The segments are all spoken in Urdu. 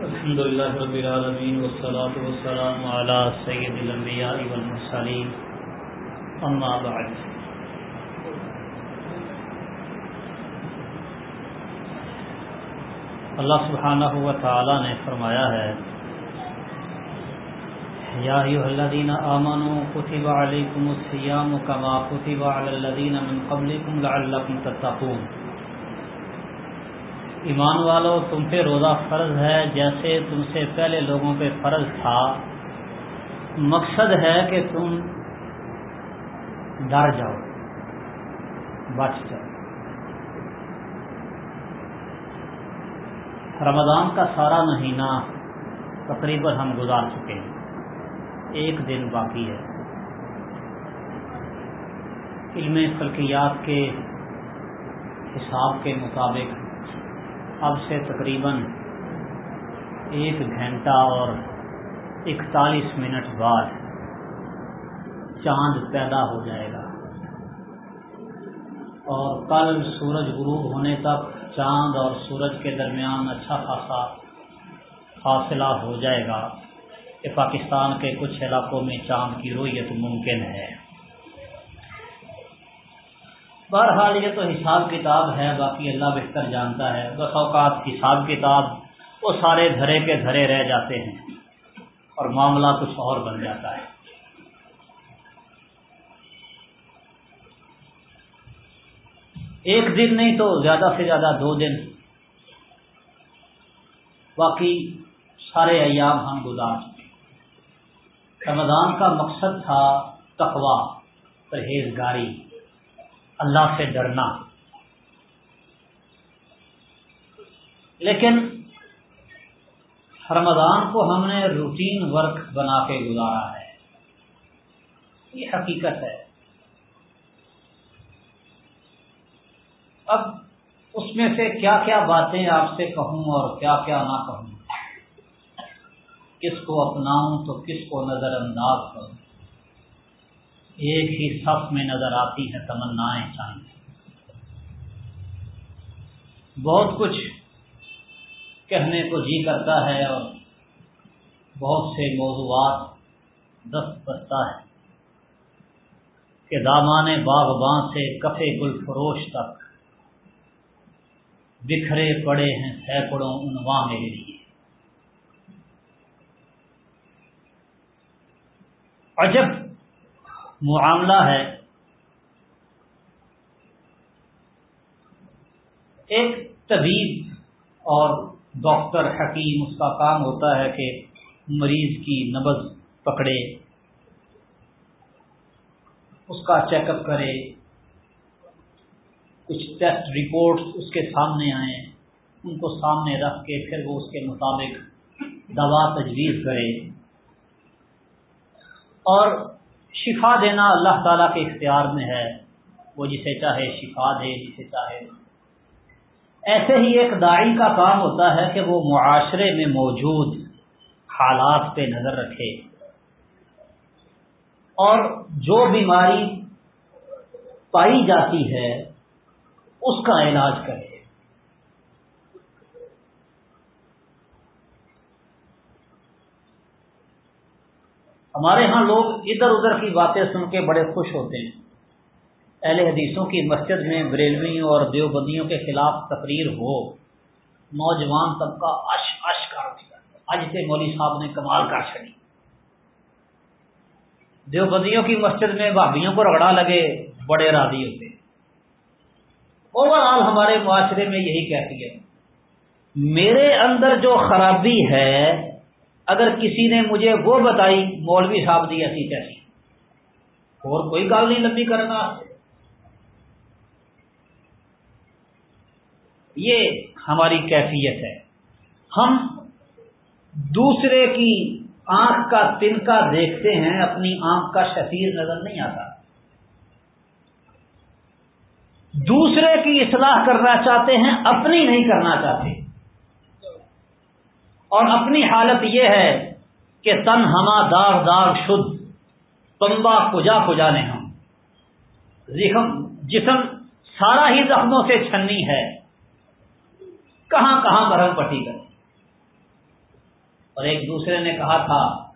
الحمد لله رب العالمين والصلاة والسلام على سيد الأنبياء والمرسلين. أما بعد. اللہ سبحانہ و تعالی نے فرمایا ہے، یا ایها الذين آمنوا كتب عليكم الصيام كما كتب على الذين من قبلكم لعلكم تتقون. ایمان والو، تم پہ روزہ فرض ہے جیسے تم سے پہلے لوگوں پہ فرض تھا۔ مقصد ہے کہ تم ڈر جاؤ، بچ جاؤ۔ رمضان کا سارا مہینہ تقریباً ہم گزار چکے ہیں۔ ایک دن باقی ہے۔ علم فلکیات کے حساب کے مطابق اب سے تقریباً ایک گھنٹہ اور اکتالیس منٹ بعد چاند پیدا ہو جائے گا۔ اور کل سورج غروب ہونے تک چاند اور سورج کے درمیان اچھا خاصا فاصلہ ہو جائے گا کہ پاکستان کے کچھ علاقوں میں چاند کی رویت ممکن ہے۔ بہرحال یہ تو حساب کتاب ہے، باقی اللہ بہتر جانتا ہے۔ بس اوقات حساب کتاب، وہ سارے دھرے کے دھرے رہ جاتے ہیں اور معاملہ کچھ اور بن جاتا ہے۔ ایک دن نہیں تو زیادہ سے زیادہ دو دن۔ باقی سارے ایام ہم گزار چکے۔ رمضان کا مقصد تھا تقوا پرہیزگاری۔ اللہ سے ڈرنا۔ لیکن رمضان کو ہم نے روٹین ورک بنا کے گزارا ہے۔ یہ حقیقت ہے۔ اب اس میں سے کیا کیا باتیں آپ سے کہوں اور کیا کیا نہ کہوں؟ کس کو اپناؤں تو کس کو نظر انداز کروں؟ ایک ہی صف میں نظر آتی ہے تمنائیں چاہیں بہت کچھ کہنے کو جی کرتا ہے اور بہت سے موضوعات دست بستا ہے کہ دامان باغباں سے کفے گل فروش تک بکھرے پڑے ہیں سینکڑوں عنواں میرے لیے۔ عجب معاملہ ہے۔ ایک طبیب اور ڈاکٹر حکیم اس کا کام ہوتا ہے کہ مریض کی نبز پکڑے، اس کا چیک اپ کرے، کچھ ٹیسٹ رپورٹس اس کے سامنے آئیں، ان کو سامنے رکھ کے پھر وہ اس کے مطابق دوا تجویز کرے۔ اور شفا دینا اللہ تعالیٰ کے اختیار میں ہے۔ وہ جسے چاہے شفا دے، جسے چاہے۔ ایسے ہی ایک دائی کا کام ہوتا ہے کہ وہ معاشرے میں موجود حالات پہ نظر رکھے۔ اور جو بیماری پائی جاتی ہے، اس کا علاج کرے۔ ہمارے ہاں لوگ ادھر ادھر کی باتیں سن کے بڑے خوش ہوتے ہیں۔ اہل حدیثوں کی مسجد میں بریلویوں اور دیوبندیوں کے خلاف تقریر ہو، نوجوان طبقہ اش اش کر دیا۔ آج سے مولوی صاحب نے کمال کر چڑی دیوبندیوں کی مسجد میں بھابھیوں کو رگڑا لگے بڑے راضی ہوتے اوور آل ہمارے معاشرے میں یہی کہتی ہے، میرے اندر جو خرابی ہے اگر کسی نے مجھے وہ بتائی، مولوی صاحب دی ایسی کیسی اور کوئی گل نہیں لمبی کرنا۔ یہ ہماری کیفیت ہے۔ ہم دوسرے کی آنکھ کا تنکا دیکھتے ہیں، اپنی آنکھ کا شفیر نظر نہیں آتا۔ دوسرے کی اصلاح کرنا چاہتے ہیں، اپنی نہیں کرنا چاہتے۔ اور اپنی حالت یہ ہے کہ تن ہما داغ داغ شد پمبا کجا کجا نے ہم۔ جسم سارا ہی زخموں سے چھنی ہے۔ کہاں کہاں مرم پٹی کر اور ایک دوسرے نے کہا تھا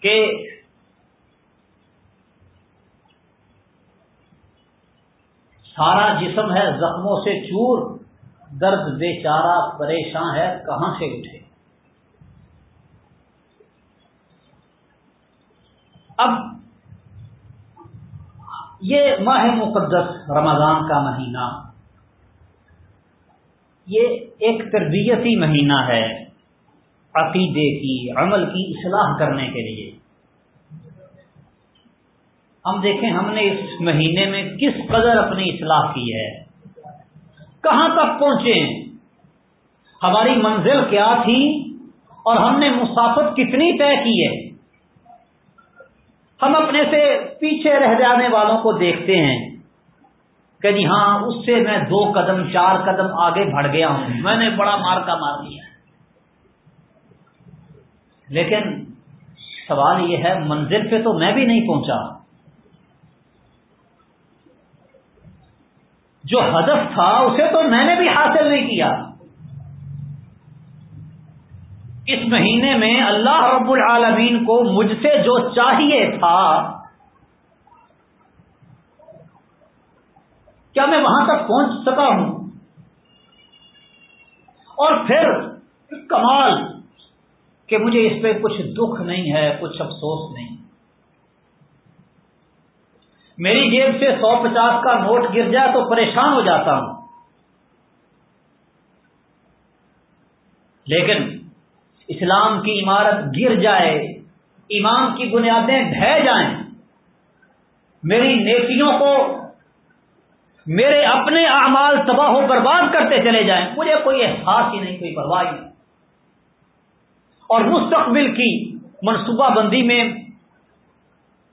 کہ سارا جسم ہے زخموں سے چور۔ درد بے چارہ پریشان ہے، کہاں سے اٹھے؟ اب یہ ماہ مقدس رمضان کا مہینہ، یہ ایک تربیتی مہینہ ہے عقیدے کی، عمل کی اصلاح کرنے کے لیے۔ ہم دیکھیں ہم نے اس مہینے میں کس قدر اپنی اصلاح کی ہے۔ کہاں تک پہنچے ہیں؟ ہماری منزل کیا تھی؟ اور ہم نے مسافت کتنی طے کی ہے؟ ہم اپنے سے پیچھے رہ جانے والوں کو دیکھتے ہیں کہ جی ہاں اس سے میں دو قدم، چار قدم آگے بڑھ گیا ہوں۔ میں نے بڑا مار کا مار دیا لیکن سوال یہ ہے، منزل پہ تو میں بھی نہیں پہنچا۔ جو ہدف تھا اسے تو میں نے بھی حاصل نہیں کیا۔ اس مہینے میں اللہ رب العالمین کو مجھ سے جو چاہیے تھا، کیا میں وہاں تک پہنچ سکا ہوں؟ اور پھر کمال کہ مجھے اس پہ کچھ دکھ نہیں ہے، کچھ افسوس نہیں۔ میری جیب سے سو پچاس کا نوٹ گر جائے تو پریشان ہو جاتا ہوں۔ لیکن اسلام کی عمارت گر جائے، ایمان کی بنیادیں ڈھہ جائیں، میری نیکیوں کو میرے اپنے اعمال تباہ و برباد کرتے چلے جائیں۔ مجھے کوئی احساس ہی نہیں، کوئی پرواہ نہیں۔ اور مستقبل کی منصوبہ بندی میں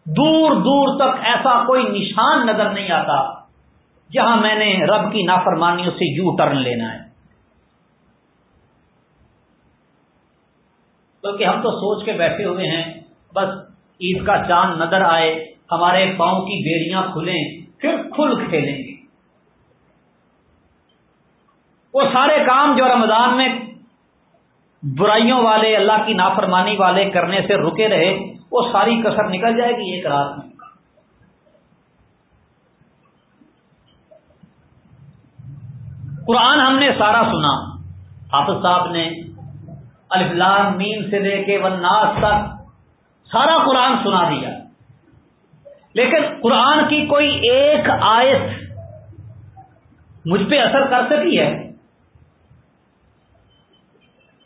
دور دور تک ایسا کوئی نشان نظر نہیں آتا جہاں میں نے رب کی نافرمانیوں سے یو ٹرن لینا ہے۔ کیونکہ ہم تو سوچ کے بیٹھے ہوئے ہیں، بس عید کا چاند نظر آئے، ہمارے پاؤں کی بیڑیاں کھلیں، پھر کھل کھیلیں گے۔ وہ سارے کام جو رمضان میں برائیوں والے، اللہ کی نافرمانی والے کرنے سے رکے رہے وہ ساری کسر نکل جائے گی ایک رات میں۔ قرآن ہم نے سارا سنا۔ حافظ صاحب نے الفلام مین سے لے کے وناس تک سارا قرآن سنا دیا۔ لیکن قرآن کی کوئی ایک آیت مجھ پہ اثر کر سکی ہے؟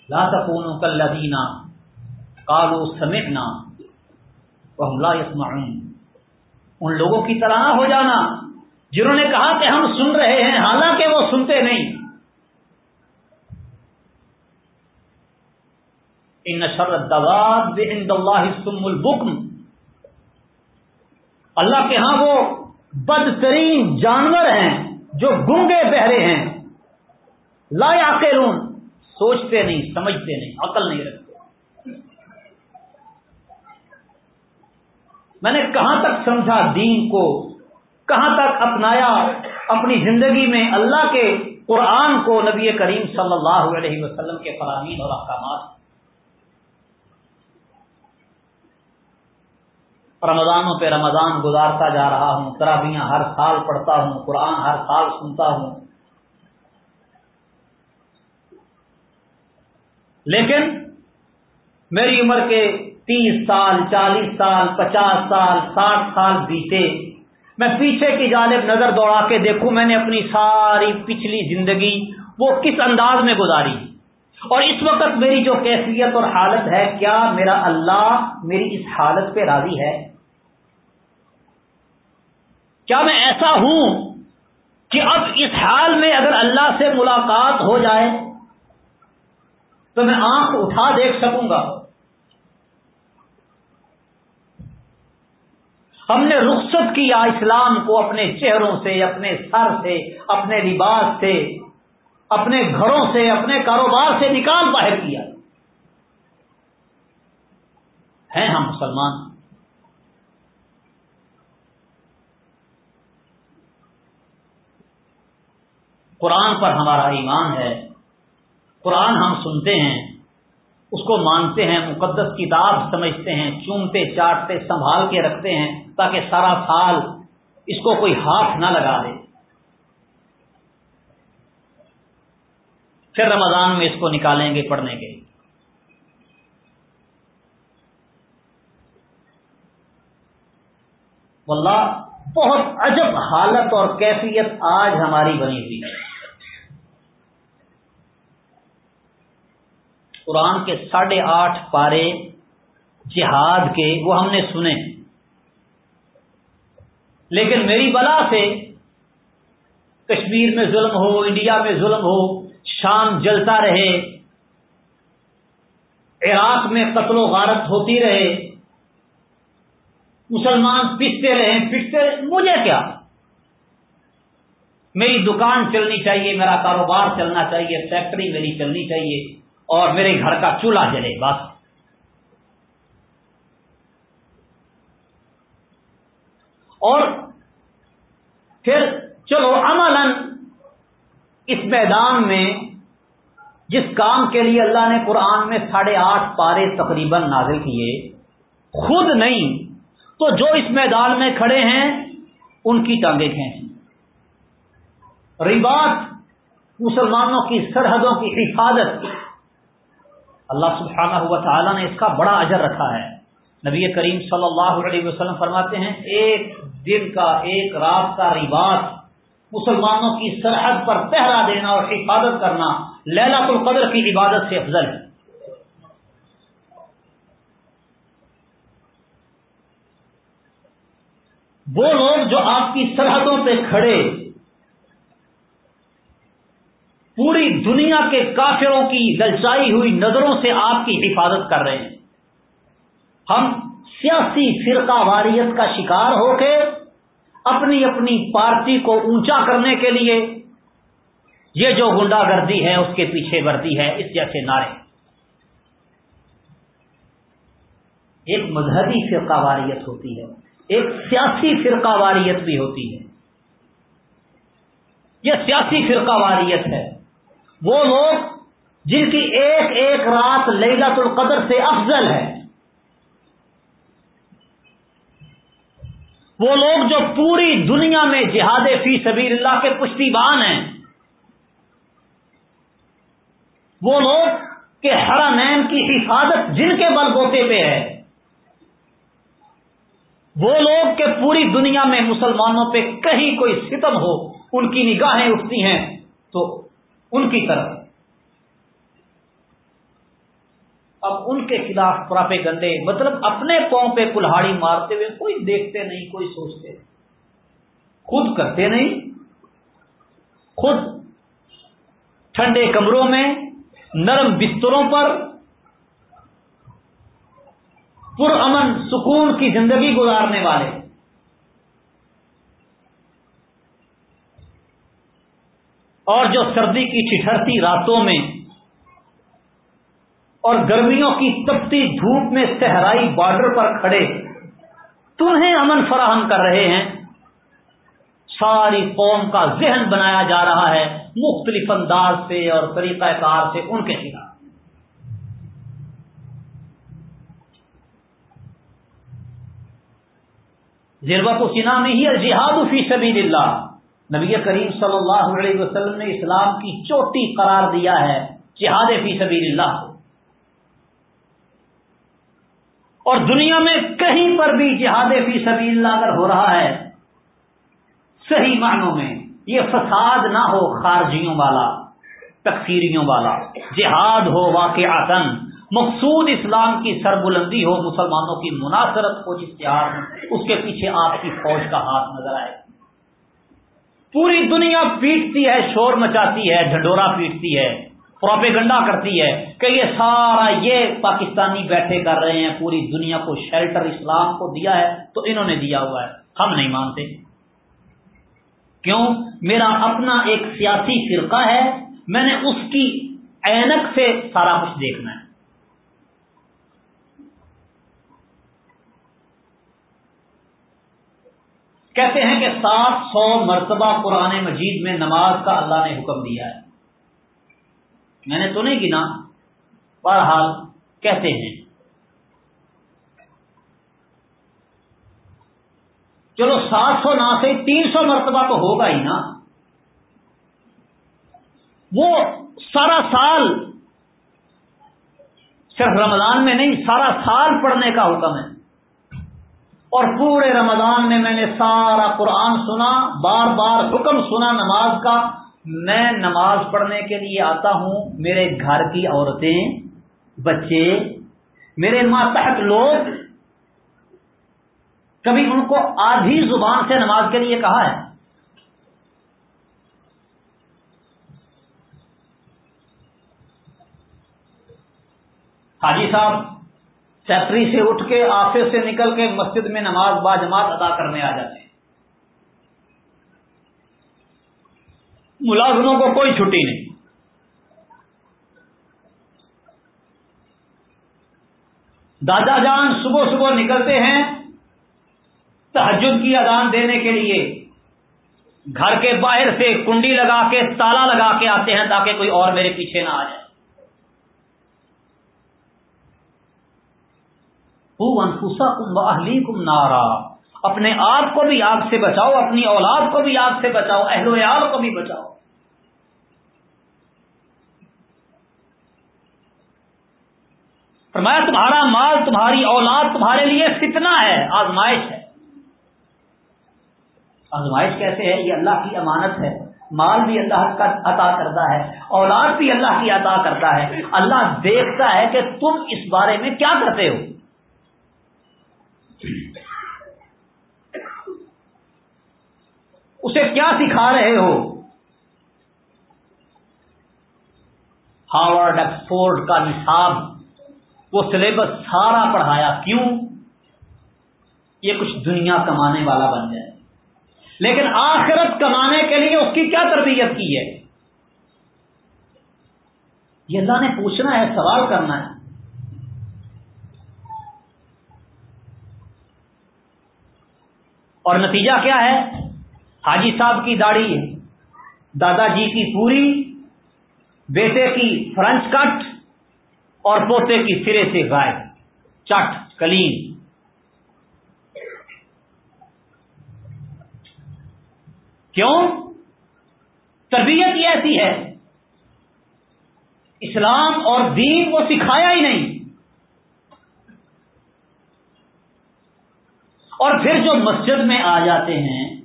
لا تکونوا کالذین قالوا سمعنا۔ وهم لا يسمعون ان لوگوں کی طرح ہو جانا، جنہوں نے کہا کہ ہم سن رہے ہیں، حالانکہ وہ سنتے نہیں۔ ان شر الدواب عند اللہ سم البکم۔ اللہ کے ہاں وہ بدترین جانور ہیں جو گنگے بہرے ہیں۔ لا یعقلون، سوچتے نہیں، سمجھتے نہیں، عقل نہیں رکھتے۔ میں نے کہاں تک سمجھا دین کو؟ کہاں تک اپنایا اپنی زندگی میں اللہ کے قرآن کو نبی کریم صلی اللہ علیہ وسلم کے فرامین اور احکامات؟ رمضانوں پہ رمضان گزارتا جا رہا ہوں، ترابیاں ہر سال پڑھتا ہوں، قرآن ہر سال سنتا ہوں۔ لیکن میری عمر کے تیس سال، چالیس سال، پچاس سال، ساٹھ سال بیتے۔ میں پیچھے کی جانب نظر دوڑا کے دیکھوں میں نے اپنی ساری پچھلی زندگی وہ کس انداز میں گزاری۔ اور اس وقت میری جو کیفیت اور حالت ہے، کیا میرا اللہ میری اس حالت پہ راضی ہے؟ کیا میں ایسا ہوں کہ اب اس حال میں اگر اللہ سے ملاقات ہو جائے تو میں آنکھ اٹھا دیکھ سکوں گا؟ ہم نے رخصت کیا اسلام کو اپنے چہروں سے، اپنے سر سے، اپنے لباس سے، اپنے گھروں سے، اپنے کاروبار سے نکال باہر کیا۔ ہیں ہم مسلمان؟ قرآن پر ہمارا ایمان ہے۔ قرآن ہم سنتے ہیں۔ اس کو مانتے ہیں، مقدس کتاب سمجھتے ہیں، چومتے، چاٹتے، سنبھال کے رکھتے ہیں تاکہ سارا سال اس کو کوئی ہاتھ نہ لگا دے۔ پھر رمضان میں اس کو نکالیں گے پڑھنے کے واللہ، بہت عجب حالت اور کیفیت آج ہماری بنی ہوئی ہے۔ قرآن کے ساڑھے آٹھ پارے جہاد کے وہ ہم نے سنے۔ لیکن میری بلا سے کشمیر میں ظلم ہو، انڈیا میں ظلم ہو، شام جلتا رہے، عراق میں قتل و غارت ہوتی رہے، مسلمان پستے رہے پستے رہے، مجھے کیا؟ میری دکان چلنی چاہیے، میرا کاروبار چلنا چاہیے، فیکٹری میری چلنی چاہیے۔ اور میرے گھر کا چولہا جلے، بس۔ اور پھر چلو، عملاً اس میدان میں جس کام کے لیے اللہ نے قرآن میں ساڑھے آٹھ پارے تقریباً نازل کیے، خود نہیں، تو جو اس میدان میں کھڑے ہیں، ان کی ٹانگیں کھینچی رباط، مسلمانوں کی سرحدوں کی حفاظت اللہ سبحانہ ہوا تعالیٰ نے اس کا بڑا اجر رکھا ہے۔ نبی کریم صلی اللہ علیہ وسلم فرماتے ہیں، ایک دن کا، ایک رات کا رباط مسلمانوں کی سرحد پر پہرا دینا اور حفاظت کرنا لیلا القدر کی عبادت سے افضل۔ ہے وہ لوگ جو آپ کی سرحدوں پہ کھڑے، پوری دنیا کے کافروں کی دلچائی ہوئی نظروں سے آپ کی حفاظت کر رہے ہیں۔ ہم سیاسی فرقہ واریت کا شکار ہو کے اپنی اپنی پارٹی کو اونچا کرنے کے لیے یہ جو گنڈا گردی ہے، اس کے پیچھے ورتی ہے، اس جیسے نعرے۔ ایک مذہبی فرقہ واریت ہوتی ہے، ایک سیاسی فرقہ واریت بھی ہوتی ہے۔ یہ سیاسی فرقہ واریت ہے۔ وہ لوگ جن کی ایک ایک رات للت القدر سے افضل ہے۔ وہ لوگ جو پوری دنیا میں جہاد فی سبیل اللہ کے پشتی بان ہیں۔ وہ لوگ کہ حرمین کی حفاظت جن کے بل بوتے پہ ہے۔ وہ لوگ کہ پوری دنیا میں مسلمانوں پہ کہیں کوئی ستم ہو، ان کی نگاہیں اٹھتی ہیں، تو ان کی طرف۔ اب ان کے خلاف پراپے گندے مطلب اپنے پاؤں پہ کلہاڑی مارتے ہوئے کوئی دیکھتے نہیں، کوئی سوچتے نہیں۔ خود کرتے نہیں، خود ٹھنڈے کمروں میں، نرم بستروں پر پر امن سکون کی زندگی گزارنے والے۔ اور جو سردی کی ٹھٹھرتی راتوں میں اور گرمیوں کی تپتی دھوپ میں صحرائی بارڈر پر کھڑے تمہیں امن فراہم کر رہے ہیں۔ ساری قوم کا ذہن بنایا جا رہا ہے مختلف انداز سے اور طریقہ کار سے ان کے خلاف۔ زیربا کو سنا میں ہی الجہاد فی سبیل اللہ۔ نبی کریم صلی اللہ علیہ وسلم نے اسلام کی چوٹی قرار دیا ہے جہاد فی سبیل اللہ اور دنیا میں کہیں پر بھی جہاد فی سبیل اللہ اگر ہو رہا ہے، صحیح معنوں میں یہ فساد نہ ہو خارجیوں والا، تکفیریوں والا، جہاد ہو واقع مقصود اسلام کی سربلندی ہو، مسلمانوں کی مناصرت ہو، جس اس کے پیچھے آپ کی فوج کا ہاتھ نظر آئے۔ پوری دنیا پیٹتی ہے، شور مچاتی ہے ڈھنڈورا پیٹتی ہے پروپے گنڈا کرتی ہے کہ یہ سارا یہ پاکستانی بیٹھے کر رہے ہیں، پوری دنیا کو شیلٹر اسلام کو دیا ہے تو انہوں نے دیا ہوا ہے۔ ہم نہیں مانتے۔ کیوں؟ میرا اپنا ایک سیاسی فرقہ ہے، میں نے اس کی اینک سے سارا کچھ دیکھنا ہے۔ کہتے ہیں کہ سات سو مرتبہ قرآن مجید میں نماز کا اللہ نے حکم دیا ہے۔ میں نے تو نہیں گنا، بہرحال کہتے ہیں۔ چلو سات سو نہ سے تین سو مرتبہ تو ہوگا ہی نا۔ وہ سارا سال صرف رمضان میں نہیں، سارا سال پڑھنے کا حکم ہے۔ اور پورے رمضان میں میں نے سارا قرآن سنا، بار بار حکم سنا نماز کا۔ میں نماز پڑھنے کے لیے آتا ہوں، میرے گھر کی عورتیں، بچے، میرے ماتحت لوگ، کبھی ان کو آدھی زبان سے نماز کے لیے کہا ہے۔ حاجی صاحب فیکٹری سے اٹھ کے آفس سے نکل کے مسجد میں نماز با جماعت ادا کرنے آ جاتے ہیں۔ ملازموں کو کوئی چھٹی نہیں۔ دادا جان صبح صبح نکلتے ہیں تحجد کی اذان دینے کے لیے۔ گھر کے باہر سے کنڈی لگا کے تالا لگا کے آتے ہیں تاکہ کوئی اور میرے پیچھے نہ آ جائے۔ انفسا نارا۔ اپنے آپ کو بھی آگ سے بچاؤ، اپنی اولاد کو بھی آگ سے بچاؤ، اہل ویال کو بھی بچاؤ۔ فرمایا، تمہارا مال، تمہاری اولاد تمہارے لیے فتنہ ہے، آزمائش ہے۔ آزمائش کیسے ہے؟ یہ اللہ کی امانت ہے۔ مال بھی اللہ کا عطا کرتا ہے، اولاد بھی اللہ کی عطا کرتا ہے۔ اللہ دیکھتا ہے کہ تم اس بارے میں کیا کرتے ہو۔ اسے کیا سکھا رہے ہو؟ ہارورڈ ایکسفورڈ کا نصاب، وہ سلیبس سارا پڑھایا، کیوں؟ یہ کچھ دنیا کمانے والا بن جائے لیکن آخرت کمانے کے لیے اس کی کیا تربیت کی ہے؟ یہ اللہ نے پوچھنا ہے، سوال کرنا ہے۔ اور نتیجہ کیا ہے؟ حاجی صاحب کی داڑھی دادا جی کی پوری، بیٹے کی فرنچ کٹ اور پوتے کی سرے سے گائے، چٹ، کلیم۔ کیوں؟ تربیت یہ ایسی ہے۔ اسلام اور دین کو سکھایا ہی نہیں۔ اور پھر جو مسجد میں آ جاتے ہیں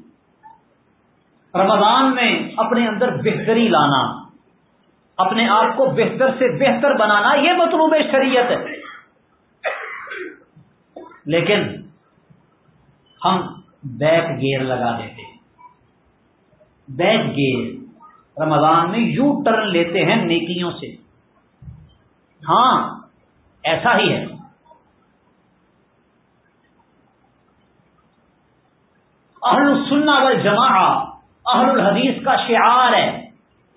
رمضان میں اپنے اندر بہتری لانا، اپنے آپ کو بہتر سے بہتر بنانا، یہ مطلوب شریعت ہے۔ لیکن ہم بیک گیئر لگا دیتے ہیں۔ بیک گیئر رمضان میں یو ٹرن لیتے ہیں نیکیوں سے۔ ہاں ایسا ہی ہے۔ اہل السنہ والجماع اہل الحدیث کا شعار ہے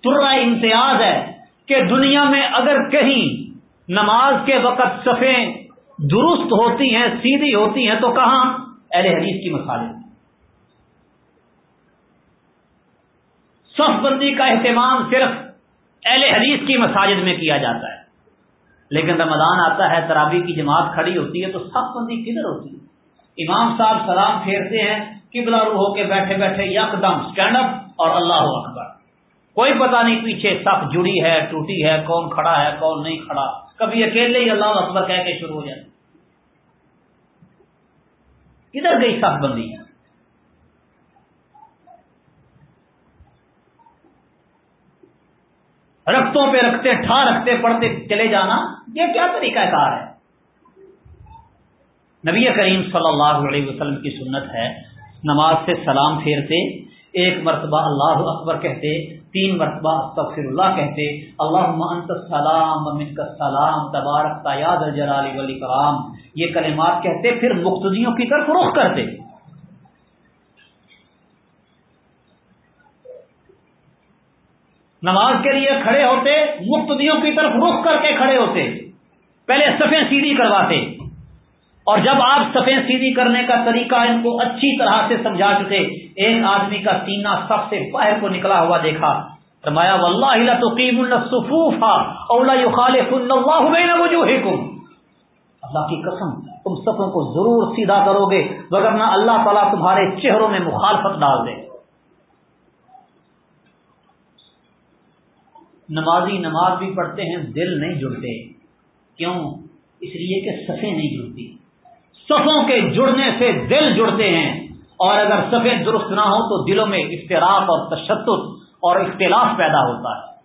ترا امتیاز ہے کہ دنیا میں اگر کہیں نماز کے وقت صفیں درست ہوتی ہیں، سیدھی ہوتی ہیں، تو کہاں؟ اہل حدیث کی مسالے صف بندی کا اہتمام صرف اہل حدیث کی مساجد میں کیا جاتا ہے۔ لیکن رمضان آتا ہے، ترابی کی جماعت کھڑی ہوتی ہے، تو صف بندی کدھر ہوتی ہے؟ امام صاحب سلام پھیرتے ہیں کبلا روح ہو کے بیٹھے بیٹھے یک دم اسٹینڈ اپ اور اللہ اکبر۔ کوئی پتہ نہیں پیچھے سب جڑی ہے، ٹوٹی ہے، کون کھڑا ہے، کون نہیں کھڑا۔ کبھی اکیلے ہی اللہ اکبر کہہ کے شروع ہو جائے کدھر گئی سب بندی؟ رختوں پہ رکھتے، ٹھا رکھتے، پڑھتے چلے جانا، یہ کیا طریقہ کار ہے؟ نبی کریم صلی اللہ علیہ وسلم کی سنت ہے نماز سے سلام پھیرتے، ایک مرتبہ اللہ اکبر کہتے، تین مرتبہ استغفر اللہ کہتے اللہ انت السلام من کا سلام تبارک تایاد جلالی ولی کرام یہ کلمات کہتے، پھر مقتدیوں کی طرف رخ کرتے۔ نماز کے لیے کھڑے ہوتے، مقتدیوں کی طرف رخ کر کے کھڑے ہوتے، پہلے سفید سیدھی کرواتے۔ اور جب آپ سفید سیدھی کرنے کا طریقہ ان کو اچھی طرح سے سمجھا چکے، ایک آدمی کا سینہ سب سے باہر کو نکلا ہوا دیکھا۔ فرمایا، واللہ تقیم الصفوف اولا يخالف الله بين وجوهكم اللہ کی قسم، تم سفوں کو ضرور سیدھا کرو گے وگرنہ اللہ تعالیٰ تمہارے چہروں میں مخالفت ڈال دے۔ نمازی نماز بھی پڑھتے ہیں، دل نہیں جڑتے۔ کیوں؟ اس لیے کہ صفیں نہیں جڑتی۔ صفوں کے جڑنے سے دل جڑتے ہیں۔ اور اگر صفیں درست نہ ہو تو دلوں میں اختراف اور تشدد اور اختلاف پیدا ہوتا ہے۔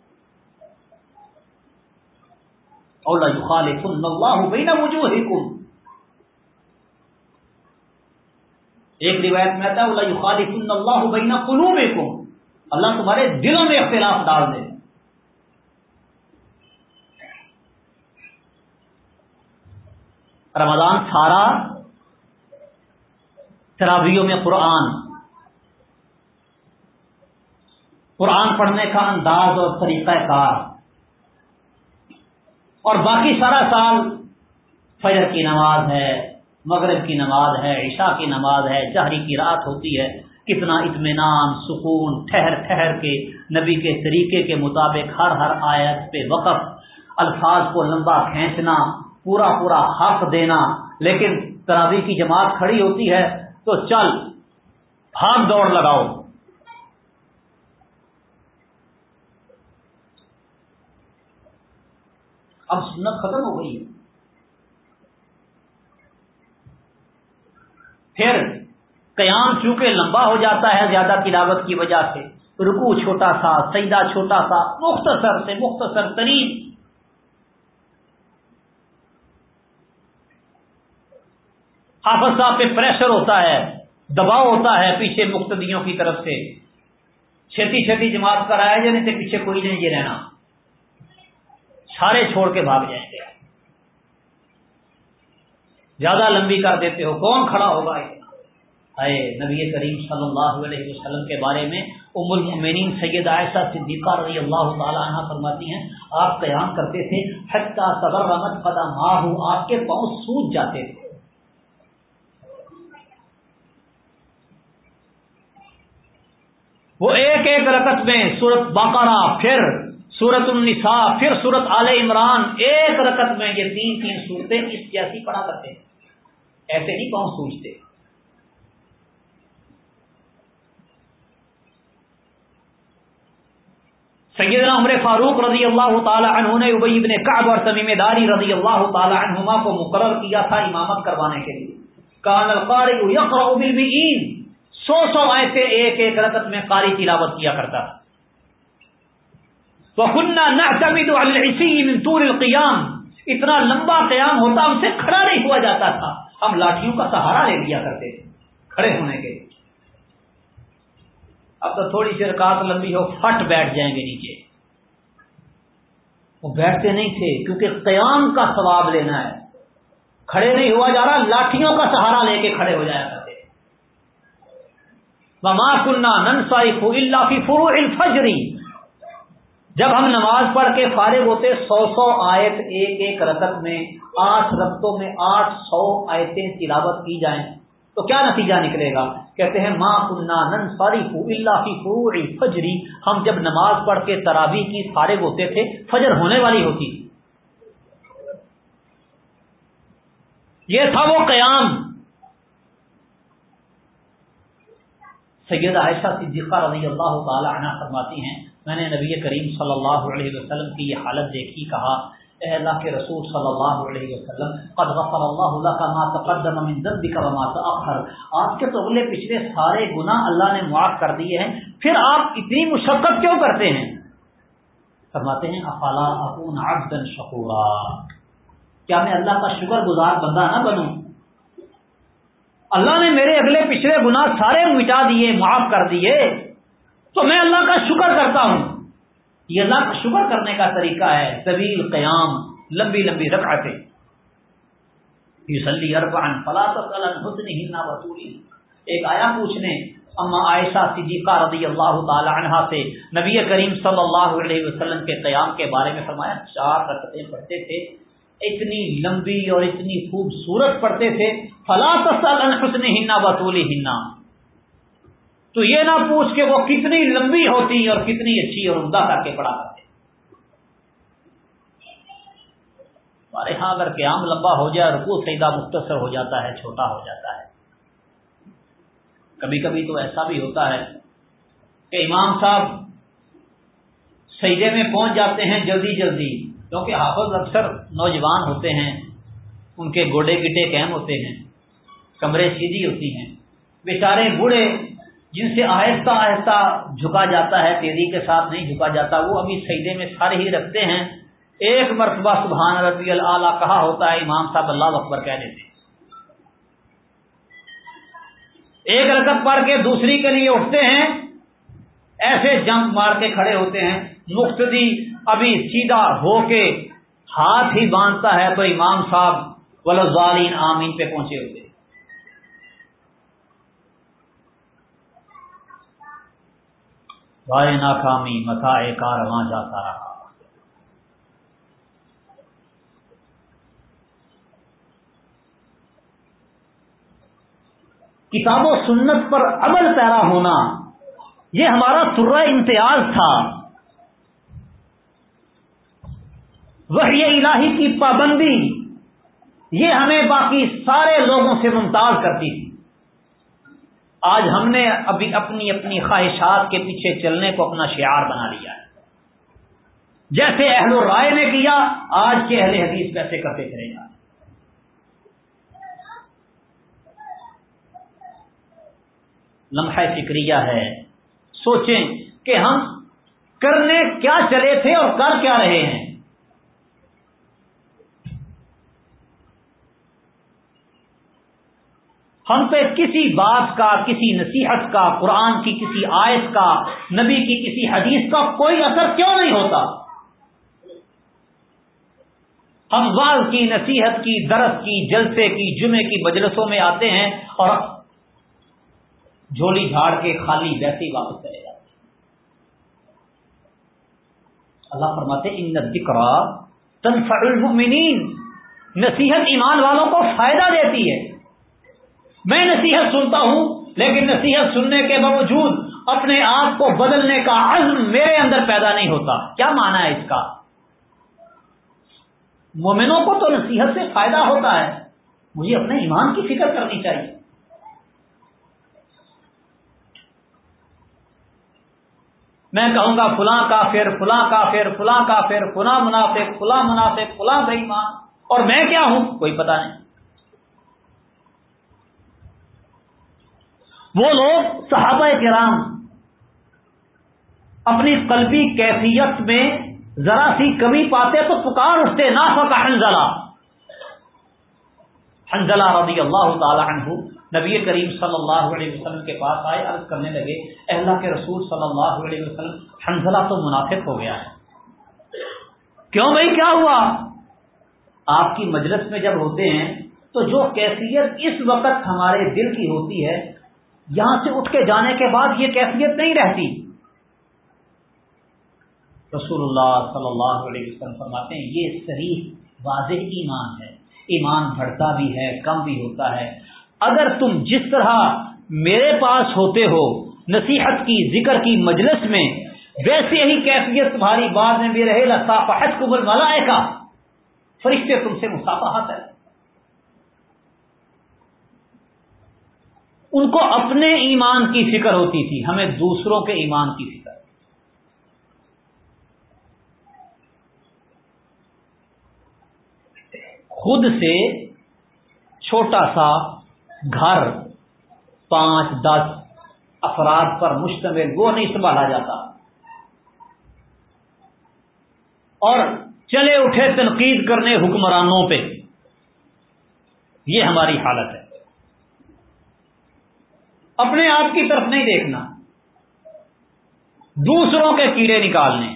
اللہ وجوہ ایک روایت میں آتا ہے اللہ خالف اللہ بینا قلوب اللہ تمہارے دلوں میں اختلاف ڈال دے۔ رمضان سارا تراویوں میں قرآن۔ قرآن پڑھنے کا انداز اور طریقہ کار۔ اور باقی سارا سال فجر کی نماز ہے، مغرب کی نماز ہے، عشاء کی نماز ہے، جہری کی رات ہوتی ہے۔ کتنا اطمینان، سکون، ٹھہر ٹھہر کے، نبی کے طریقے کے مطابق ہر ہر آیت پہ وقف، الفاظ کو لمبا کھینچنا۔ پورا پورا حق دینا۔ لیکن تراوی کی جماعت کھڑی ہوتی ہے تو چل، بھاگ دوڑ لگاؤ۔ اب سنت ختم ہو گئی۔ پھر قیام چونکہ لمبا ہو جاتا ہے زیادہ تلاوت کی وجہ سے رکو چھوٹا سا سیدا چھوٹا سا، مختصر سے مختصر ترین حافظ صاحب پہ پریشر ہوتا ہے، دباؤ ہوتا ہے پیچھے مقتدیوں کی طرف سے۔ چھتی چھتی جماعت کرایا جانے سے پیچھے کوئی نہیں یہ رہنا سارے چھوڑ کے بھاگ جائیں گے۔ زیادہ لمبی کر دیتے ہو، کون کھڑا ہوگا؟ اے نبی کریم صلی اللہ علیہ وسلم کے بارے میں ام المؤمنین سید عائشہ صدیقہ رضی اللہ تعالیٰ عنہ فرماتی ہیں، آپ قیام کرتے تھے، حتیٰ صبر رحمت قدم آپ کے پاؤں سوج جاتے تھے۔ وہ ایک ایک رکت میں سورت باقارہ پھر سورت النساء، پھر سورت آل عمران، ایک رکت میں یہ تین تین صورتیں اس جیسی پڑھا کرتے ایسے ہی کون سوچتے سیدنا عمر فاروق رضی اللہ تعالی عنہ نے ابئی ابن کعب اور تمیم داری رضی اللہ تعالی عنہما کو مقرر کیا تھا امامت کروانے کے لیے۔ کان القاری یقرأ بالبئین سو سو ایسے ایک ایک رکت میں قاری تلاوت کیا کرتا تھا۔ القیام اتنا لمبا قیام ہوتا، ہم سے کھڑا نہیں ہوا جاتا تھا۔ ہم لاٹھیوں کا سہارا لے لیا کرتے تھے، کھڑے ہونے کے۔ اب تو تھوڑی سی رکاط لمبی ہو فٹ بیٹھ جائیں گے نیچے۔ وہ بیٹھتے نہیں تھے، کیونکہ قیام کا ثواب لینا ہے۔ کھڑے نہیں ہوا جا رہا، لاٹھیوں کا سہارا لے کے کھڑے ہو جایا وما کنہ ننسائی اللہ فی فرو الفجری جب ہم نماز پڑھ کے فارغ ہوتے سو سو آیت ایک ایک رکت میں، آٹھ رقطوں میں آٹھ سو آیتیں تلاوت کی جائیں، تو کیا نتیجہ نکلے گا؟ کہتے ہیں ماں کنہ نن ساری اللہ فی فرو فجری ہم جب نماز پڑھ کے ترابی کی فارغ ہوتے تھے، فجر ہونے والی ہوتی۔ یہ تھا وہ قیام۔ سید عائشہ صدیقہ رضی اللہ تعالی عنہ فرماتی ہیں، میں نے نبی کریم صلی اللہ علیہ وسلم کی یہ حالت دیکھی، کہا، اے اللہ کے رسول صلی اللہ علیہ وسلم، قد غفر اللہ لك ما تقدم من ذنبك وما تاخر آپ کے اگلے پچھلے سارے گناہ اللہ نے معاف کر دیے ہیں، پھر آپ اتنی مشقت کیوں کرتے ہیں؟ فرماتے ہیں، افلا اكون عبدا شکورا۔ کیا میں اللہ کا شکر گزار بندہ نہ بنوں؟ اللہ نے میرے اگلے پچھلے گنا سارے مٹا دیے، معاف کر دیے۔ تو میں اللہ کا شکر کرتا ہوں۔ یہ اللہ کا شکر کرنے کا طریقہ ہے طویل قیام، لمبی لمبی رکھاتے سلی اربان فلاط حسن ہننا وصولی ایک آیا پوچھنے، اما عائشہ صدیقہ رضی اللہ تعالی عنہ سے نبی کریم صلی اللہ علیہ وسلم کے قیام کے بارے میں فرمایا، چار رکعتیں پڑھتے تھے۔ اتنی لمبی اور اتنی خوبصورت پڑھتے تھے۔ فلا حسن ہننا بطولی ہننا تو یہ نہ پوچھ کہ وہ کتنی لمبی ہوتی اور کتنی اچھی اور عمدہ کر کے پڑھا کرتے ہمارے ہاں اگر قیام لمبا ہو جائے رکو سیدہ مختصر ہو جاتا ہے، چھوٹا ہو جاتا ہے۔ کبھی کبھی تو ایسا بھی ہوتا ہے کہ امام صاحب سیدے میں پہنچ جاتے ہیں جلدی جلدی کیونکہ حافظ اکثر نوجوان ہوتے ہیں، ان کے گوڈے گٹے قائم ہوتے ہیں۔ کمرے سیدھی ہوتی ہیں۔ بیچارے بوڑھے جن سے آہستہ آہستہ جھکا جاتا ہے، تیزی کے ساتھ نہیں جھکا جاتا، وہ ابھی سیدے میں سارے ہی رکھتے ہیں۔ ایک مرتبہ سبحان ربی اللہ کہا ہوتا ہے، امام صاحب اللہ اکبر کہہ دیتے ایک رکت پڑھ کے دوسری کے لیے اٹھتے ہیں، ایسے جنپ مار کے کھڑے ہوتے ہیں۔ مقتدی ابھی سیدھا ہو کے ہاتھ ہی باندھتا ہے تو امام صاحب ولزالین آمین پہ پہنچے ہوتے بھائی ناکامی مسا کارواں جاتا رہا۔ کتاب و سنت پر عمل پیرا ہونا، یہ ہمارا سرہ امتیاز تھا۔ وہی الہی کی پابندی، یہ ہمیں باقی سارے لوگوں سے ممتاز کرتی تھی۔ آج ہم نے ابھی اپنی اپنی خواہشات کے پیچھے چلنے کو اپنا شعار بنا لیا ہے۔ جیسے اہل رائے نے کیا، آج کے اہل حدیث کیسے کرتے چلے جا لمحہ فکریہ ہے۔ سوچیں کہ ہم کرنے کیا چلے تھے اور کر کیا رہے ہیں۔ ہم پہ کسی بات کا، کسی نصیحت کا، قرآن کی کسی آیت کا، نبی کی کسی حدیث کا کوئی اثر کیوں نہیں ہوتا؟ ہم واض کی، نصیحت کی درد کی، جلسے کی، جمعے کی مجلسوں میں آتے ہیں اور جھولی جھاڑ کے خالی ویسے ہی واپس چلے جاتے ہیں۔ اللہ فرماتے ان ذکر تنفع المؤمنین نصیحت ایمان والوں کو فائدہ دیتی ہے۔ میں نصیحت سنتا ہوں، لیکن نصیحت سننے کے باوجود اپنے آپ کو بدلنے کا عزم میرے اندر پیدا نہیں ہوتا۔ کیا مانا ہے اس کا؟ مومنوں کو تو نصیحت سے فائدہ ہوتا ہے۔ مجھے اپنے ایمان کی فکر کرنی چاہیے۔ میں کہوں گا، فلاں کا پھر فلاں کا پھر فلاں کا پھر فلاں منافق فلاں منافق، فلاں بےمان اور میں کیا ہوں؟ کوئی پتہ نہیں۔ وہ لوگ صحابہ کرام اپنی قلبی کیفیت میں ذرا سی کمی پاتے تو پکار اٹھتے نافا کا حنزلہ حنزلہ رضی اللہ تعالی عنہ نبی کریم صلی اللہ علیہ وسلم کے پاس آئے، عرض کرنے لگے اللہ کے رسول صلی اللہ علیہ وسلم حنزلہ تو منافق ہو گیا ہے۔ کیوں بھائی؟ کیا ہوا؟ آپ کی مجلس میں جب ہوتے ہیں تو جو کیفیت اس وقت ہمارے دل کی ہوتی ہے یہاں سے اٹھ کے جانے کے بعد یہ کیفیت نہیں رہتی۔ رسول اللہ صلی اللہ علیہ وسلم فرماتے ہیں، یہ صحیح واضح ایمان ہے۔ ایمان بڑھتا بھی ہے، کم بھی ہوتا ہے۔ اگر تم جس طرح میرے پاس ہوتے ہو، نصیحت کی، ذکر کی مجلس میں، ویسے ہی کیفیت تمہاری بعد میں بھی رہے لطافت قبل ملائے کا فرشتے تم سے مسافہ ہے۔ ان کو اپنے ایمان کی فکر ہوتی تھی، ہمیں دوسروں کے ایمان کی فکر۔ خود سے چھوٹا سا گھر، پانچ، دس افراد پر مشتمل، وہ نہیں سنبھالا جاتا۔ اور چلے اٹھے تنقید کرنے حکمرانوں پہ۔ یہ ہماری حالت ہے۔ اپنے آپ کی طرف نہیں دیکھنا۔ دوسروں کے کیڑے نکالنے۔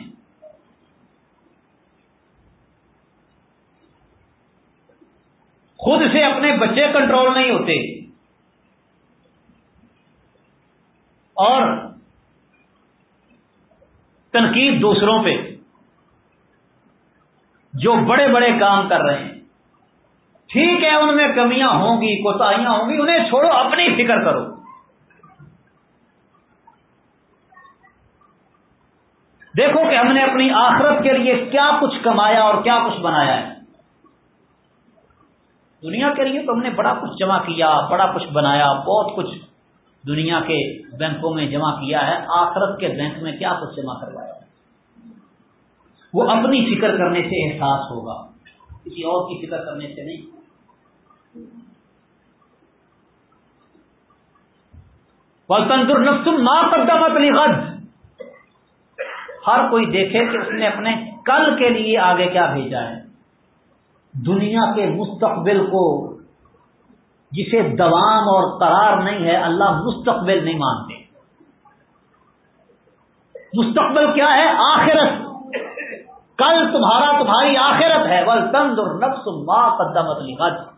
خود سے اپنے بچے کنٹرول نہیں ہوتے۔ اور تنقید دوسروں پہ۔ جو بڑے بڑے کام کر رہے ہیں۔ ٹھیک ہے، ان میں کمیاں ہوں گی، کوتاہیاں ہوں گی، انہیں چھوڑو، اپنی فکر کرو۔ دیکھو کہ ہم نے اپنی آخرت کے لیے کیا کچھ کمایا اور کیا کچھ بنایا ہے۔ دنیا کے لیے تو ہم نے بڑا کچھ جمع کیا، بڑا کچھ بنایا، بہت کچھ دنیا کے بینکوں میں جمع کیا ہے۔ آخرت کے بینک میں کیا کچھ جمع کروایا وہ اپنی فکر کرنے سے احساس ہوگا۔ کسی اور کی فکر کرنے سے نہیں۔ تندر نفسم ماں قدمت غد ہر کوئی دیکھے کہ اس نے اپنے کل کے لیے آگے کیا بھیجا ہے۔ دنیا کے مستقبل کو جسے دوام اور قرار نہیں ہے، اللہ مستقبل نہیں مانتے۔ مستقبل کیا ہے؟ آخرت۔ کل تمہارا تمہاری آخرت ہے۔ بل تندر نفس ماں قدمت غد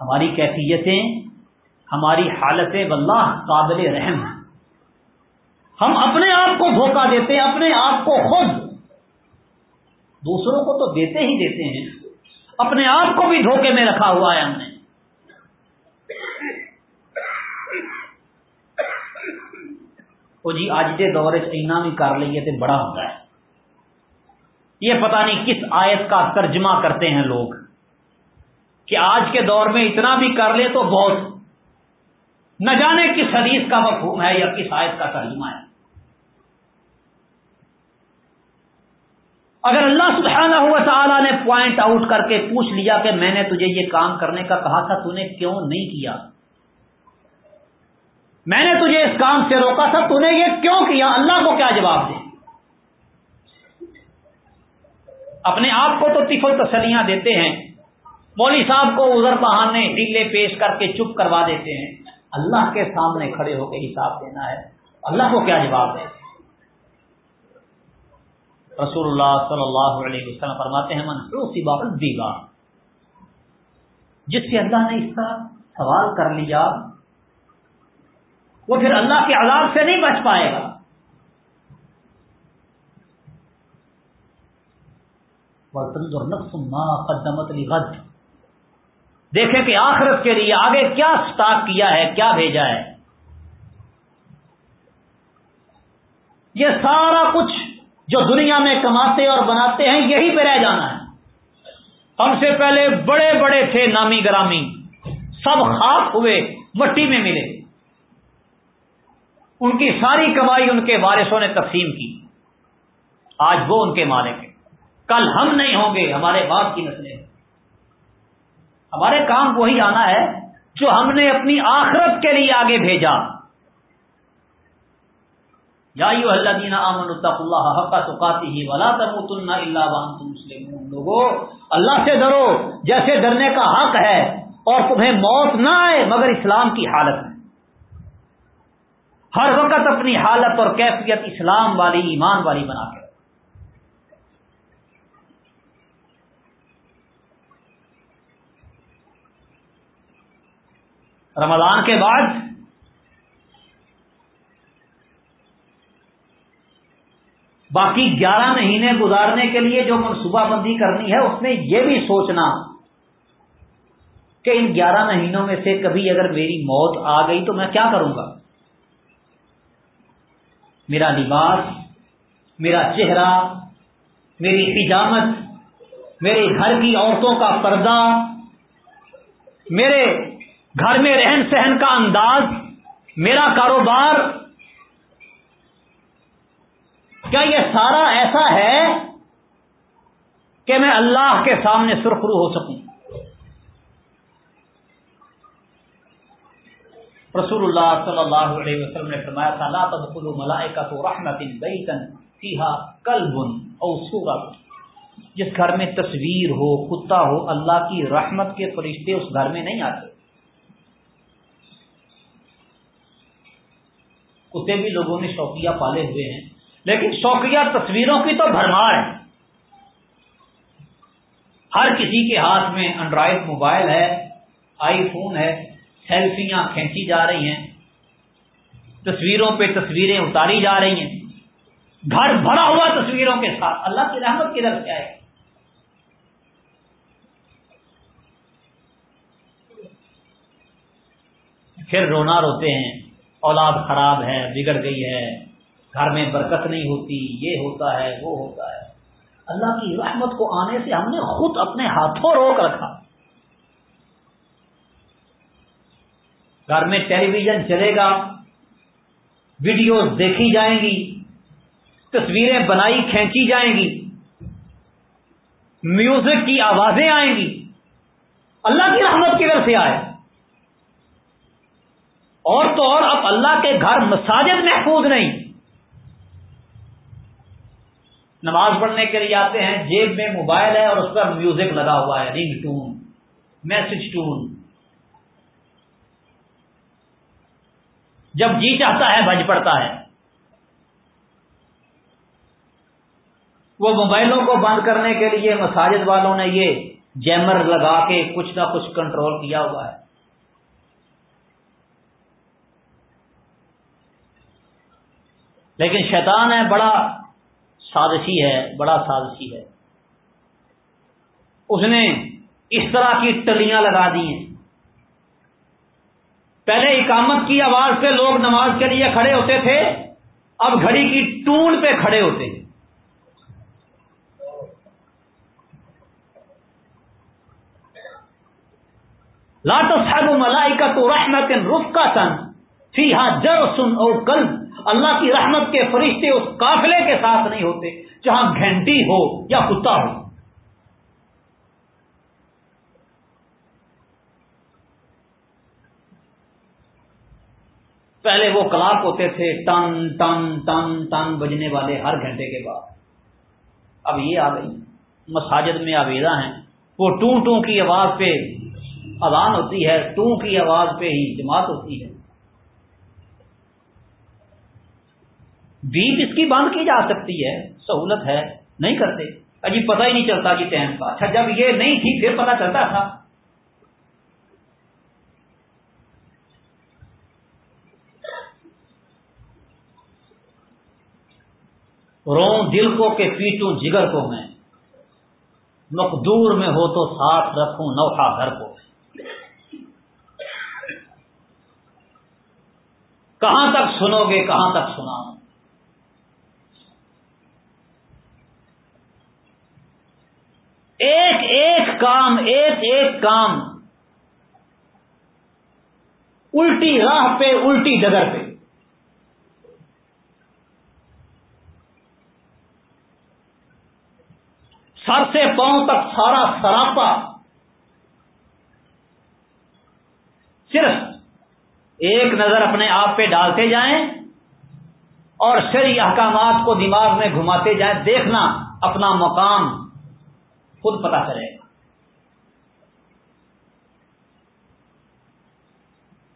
ہماری کیفیتیں، ہماری حالتیں، واللہ قابل رحم۔ ہیں ہم اپنے آپ کو دھوکہ دیتے ہیں، اپنے آپ کو خود۔ دوسروں کو تو دیتے ہی دیتے ہیں۔ اپنے آپ کو بھی دھوکے میں رکھا ہوا ہے ہم نے۔ وہ جی آج کے دور اینا بھی کر لیے تو بڑا ہوتا ہے۔ یہ پتہ نہیں کس آیت کا ترجمہ کرتے ہیں لوگ۔ کہ آج کے دور میں اتنا بھی کر لے تو بہت۔ نہ جانے کس حدیث کا مفہوم ہے یا کس آیت کا ترجمہ ہے۔ اگر اللہ سبحانہ ہوا تعالیٰ نے پوائنٹ آؤٹ کر کے پوچھ لیا کہ میں نے تجھے یہ کام کرنے کا کہا تھا، تو نے کیوں نہیں کیا؟ میں نے تجھے اس کام سے روکا تھا، تو نے یہ کیوں کیا؟ اللہ کو کیا جواب دے؟ اپنے آپ کو تو تفل تسلیاں دیتے ہیں۔ مولوی صاحب کو ادھر بہانے ڈیلے پیش کر کے چپ کروا دیتے ہیں۔ اللہ کے سامنے کھڑے ہو کے حساب دینا ہے۔ اللہ کو کیا جواب ہے؟ رسول اللہ صلی اللہ علیہ وسلم فرماتے ہیں، من دیگا جس سے اللہ نے اس کا سوال کر لیا، وہ پھر اللہ کے عذاب سے نہیں بچ پائے گا۔ قدمت غد دیکھیں کہ آخرت کے لیے آگے کیا سٹاک کیا ہے، کیا بھیجا ہے۔ یہ سارا کچھ جو دنیا میں کماتے اور بناتے ہیں، یہی پہ رہ جانا ہے۔ ہم سے پہلے بڑے بڑے تھے نامی گرامی۔ سب خاک ہوئے، مٹی میں ملے۔ ان کی ساری کمائی ان کے وارثوں نے تقسیم کی۔ آج وہ ان کے مالک ہیں۔ کل ہم نہیں ہوں گے، ہمارے باپ کی نسلیں۔ ہمارے کام وہی آنا ہے جو ہم نے اپنی آخرت کے لیے آگے بھیجا۔ یا اللہ دینا امن اللہ حق سکاتی ہی ولا تم اللہ مسلم لوگو، اللہ سے ڈرو، جیسے ڈرنے کا حق ہے اور تمہیں موت نہ آئے مگر اسلام کی حالت میں۔ ہر وقت اپنی حالت اور کیفیت اسلام والی، ایمان والی بنا کے۔ رمضان کے بعد باقی گیارہ مہینے گزارنے کے لیے جو منصوبہ بندی کرنی ہے، اس میں یہ بھی سوچنا کہ ان گیارہ مہینوں میں سے کبھی اگر میری موت آ گئی تو میں کیا کروں گا؟ میرا لباس، میرا چہرہ، میری حجامت میرے گھر کی عورتوں کا پردہ، میرے گھر میں رہن سہن کا انداز، میرا کاروبار۔ کیا یہ سارا ایسا ہے کہ میں اللہ کے سامنے سرخرو ہو سکوں؟ رسول اللہ صلی اللہ علیہ وسلم نے فرمایا تھا، لا تدخلوا ملائکۃ رحمت بیتن فیھا کلب او سورۃ جس گھر میں تصویر ہو، کتا ہو، اللہ کی رحمت کے فرشتے اس گھر میں نہیں آتے۔ کتے بھی لوگوں نے شوقیہ پالے ہوئے ہیں۔ لیکن شوقیہ تصویروں کی تو بھرمار ہے۔ ہر کسی کے ہاتھ میں انڈرائڈ موبائل ہے آئی فون ہے سیلفیاں کھینچی جا رہی ہیں۔ تصویروں پہ تصویریں اتاری جا رہی ہیں۔ گھر بھرا ہوا تصویروں کے ساتھ۔ اللہ کی رحمت کی طرف کیا ہے پھر رونا روتے ہیں۔ اولاد خراب ہے، بگڑ گئی ہے، گھر میں برکت نہیں ہوتی، یہ ہوتا ہے، وہ ہوتا ہے۔ اللہ کی رحمت کو آنے سے ہم نے خود اپنے ہاتھوں روک رکھا۔ گھر میں ٹیلی ویژن چلے گا، ویڈیوز دیکھی جائیں گی، تصویریں بنائی، کھینچی جائیں گی، میوزک کی آوازیں آئیں گی۔ اللہ کی رحمت کی وجہ سے آئے۔ اور تو اور اب اللہ کے گھر مساجد محفوظ نہیں۔ نماز پڑھنے کے لیے آتے ہیں، جیب میں موبائل ہے اور اس پر میوزک لگا ہوا ہے، رنگ ٹون، میسج ٹون۔ جب جی چاہتا ہے، بج پڑتا ہے۔ وہ موبائلوں کو بند کرنے کے لیے مساجد والوں نے یہ جیمر لگا کے کچھ نہ کچھ کنٹرول کیا ہوا ہے۔ لیکن شیطان ہے، بڑا سازشی ہے، بڑا سازشی ہے۔ اس نے اس طرح کی ٹلیاں لگا دی ہیں۔ پہلے اقامت کی آواز سے لوگ نماز کے لیے کھڑے ہوتے تھے، اب گھڑی کی ٹون پہ کھڑے ہوتے ہیں۔ لاٹو صاحب ملائی کا تو رحمت رخ کا سن فی ہاں جر سن اور کل اللہ کی رحمت کے فرشتے اس قافلے کے ساتھ نہیں ہوتے، جہاں گھنٹی ہو یا کتا ہو۔ پہلے وہ کلاک ہوتے تھے، ٹن ٹن ٹن ٹن بجنے والے ہر گھنٹے کے بعد۔ اب یہ آ گئی، مساجد میں آویزا ہیں۔ وہ ٹو ٹو کی آواز پہ اذان ہوتی ہے ٹو کی آواز پہ ہی جماعت ہوتی ہے۔ بیپ اس کی بند کی جا سکتی ہے؟ سہولت ہے، نہیں کرتے۔ اجی پتہ ہی نہیں چلتا کہ ٹائم کا۔ اچھا جب یہ نہیں تھی، پھر پتہ چلتا تھا۔ رو دل کو کہ پیٹوں جگر کو میں۔ مقدور میں ہو تو ساتھ رکھوں نوخا گھر کو کہاں تک سنو گے، کہاں تک سناؤں؟ ایک ایک کام، ایک ایک کام۔ الٹی راہ پہ، الٹی ڈگر پہ۔ سر سے پاؤں تک سارا سراپا۔ صرف ایک نظر اپنے آپ پہ ڈالتے جائیں اور شری احکامات کو دماغ میں گھماتے جائیں، دیکھنا اپنا مقام۔ خود پتا چلے گا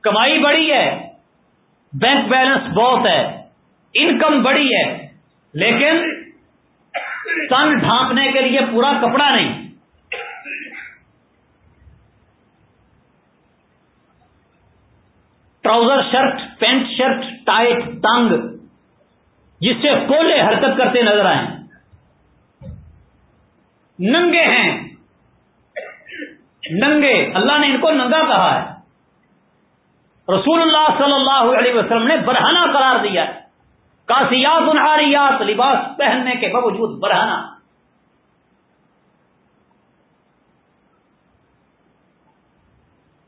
کمائی بڑی ہے بینک بیلنس بہت ہے انکم بڑی ہے، لیکن تن ڈھانپنے کے لیے پورا کپڑا نہیں۔ Trouser shirt pant shirt tight تنگ جس سے پولے حرکت کرتے نظر آئیں۔ ننگے ہیں۔ ننگے۔ اللہ نے ان کو ننگا کہا ہے۔ رسول اللہ صلی اللہ علیہ وسلم نے برہنا قرار دیا کاسیات انہاریات لباس پہننے کے باوجود برہنا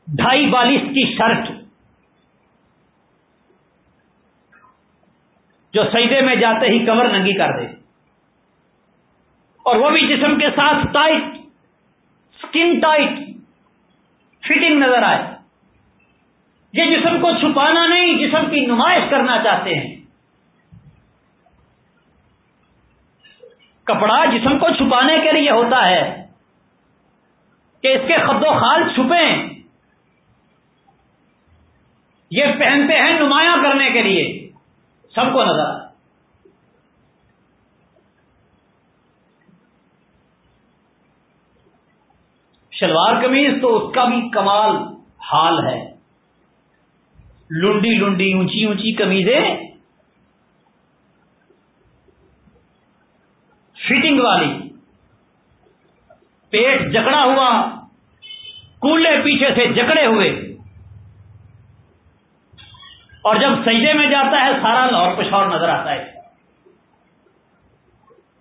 ڈھائی بالیس کی شرٹ جو سجدے میں جاتے ہی کمر ننگی کر دے۔ اور وہ بھی جسم کے ساتھ ٹائٹ اسکن ٹائٹ فٹنگ نظر آئے۔ یہ جسم کو چھپانا نہیں، جسم کی نمائش کرنا چاہتے ہیں۔ کپڑا جسم کو چھپانے کے لیے ہوتا ہے کہ اس کے خد و خال چھپیں۔ یہ پہنتے ہیں نمایاں کرنے کے لیے سب کو نظر آئے شلوار قمیض تو اس کا بھی کمال حال ہے۔ لنڈی لنڈی اونچی اونچی کمیزیں فٹنگ والی۔ پیٹ جکڑا ہوا۔ کولے پیچھے سے جکڑے ہوئے۔ اور جب سجدے میں جاتا ہے، سارا لاہور پشور نظر آتا ہے۔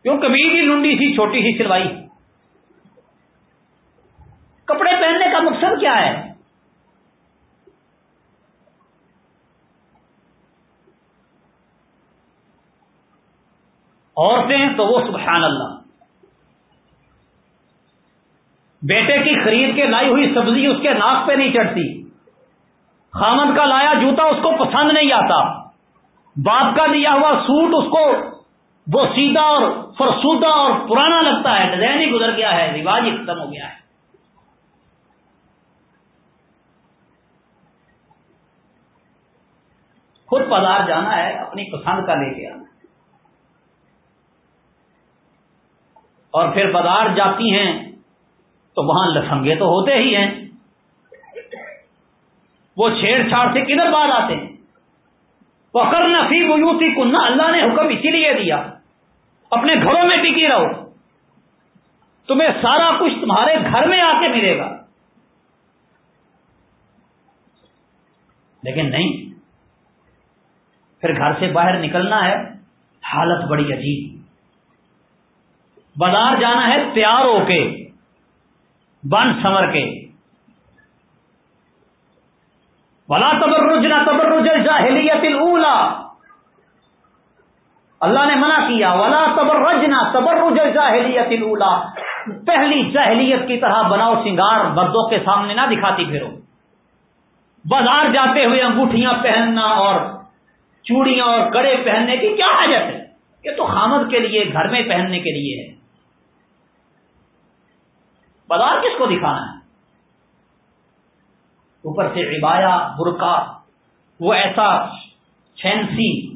کیوں؟ کبھی کی لنڈی سی، چھوٹی سی سلوائی کپڑے پہننے کا مقصد کیا ہے؟ عورتیں تو وہ سبحان اللہ۔ بیٹے کی خرید کے لائی ہوئی سبزی اس کے ناک پہ نہیں چڑھتی۔ خامد کا لایا جوتا اس کو پسند نہیں آتا۔ باپ کا دیا ہوا سوٹ اس کو وہ سیدھا اور فرسودہ اور پرانا لگتا ہے۔ ڈیزائن ہی گزر گیا ہے، رواج ہی ختم ہو گیا ہے۔ خود بازار جانا ہے، اپنی پسند کا لے کے آنا اور پھر بازار جاتی ہیں تو وہاں لفنگے تو ہوتے ہی ہیں۔ وہ چھیڑ چھاڑ سے کدھر بعد آتے ہیں؟ پکڑ نفی بوتی کنہ اللہ نے حکم اسی لیے دیا۔ اپنے گھروں میں ٹکی رہو۔ تمہیں سارا کچھ تمہارے گھر میں آ کے ملے گا۔ لیکن نہیں پھر گھر سے باہر نکلنا ہے، حالت بڑی عجیب۔ بازار جانا ہے تیار ہو کے، بن سمر کے۔ ولا تبرج نہ تبرج جاہلیت الا اللہ نے منع کیا، ولا تبرج نہ تبرج جاہلیت الا پہلی جاہلیت کی طرح بناؤ سنگار بردوں کے سامنے نہ دکھاتی پھرو۔ بازار جاتے ہوئے انگوٹھیاں پہننا اور چوڑیاں اور کڑے پہننے کی کیا حاجت ہے؟ یہ تو خامد کے لیے، گھر میں پہننے کے لیے ہے۔ بازار کس کو دکھانا ہے؟ اوپر سے عبایا، برقع، وہ ایسا چھینسی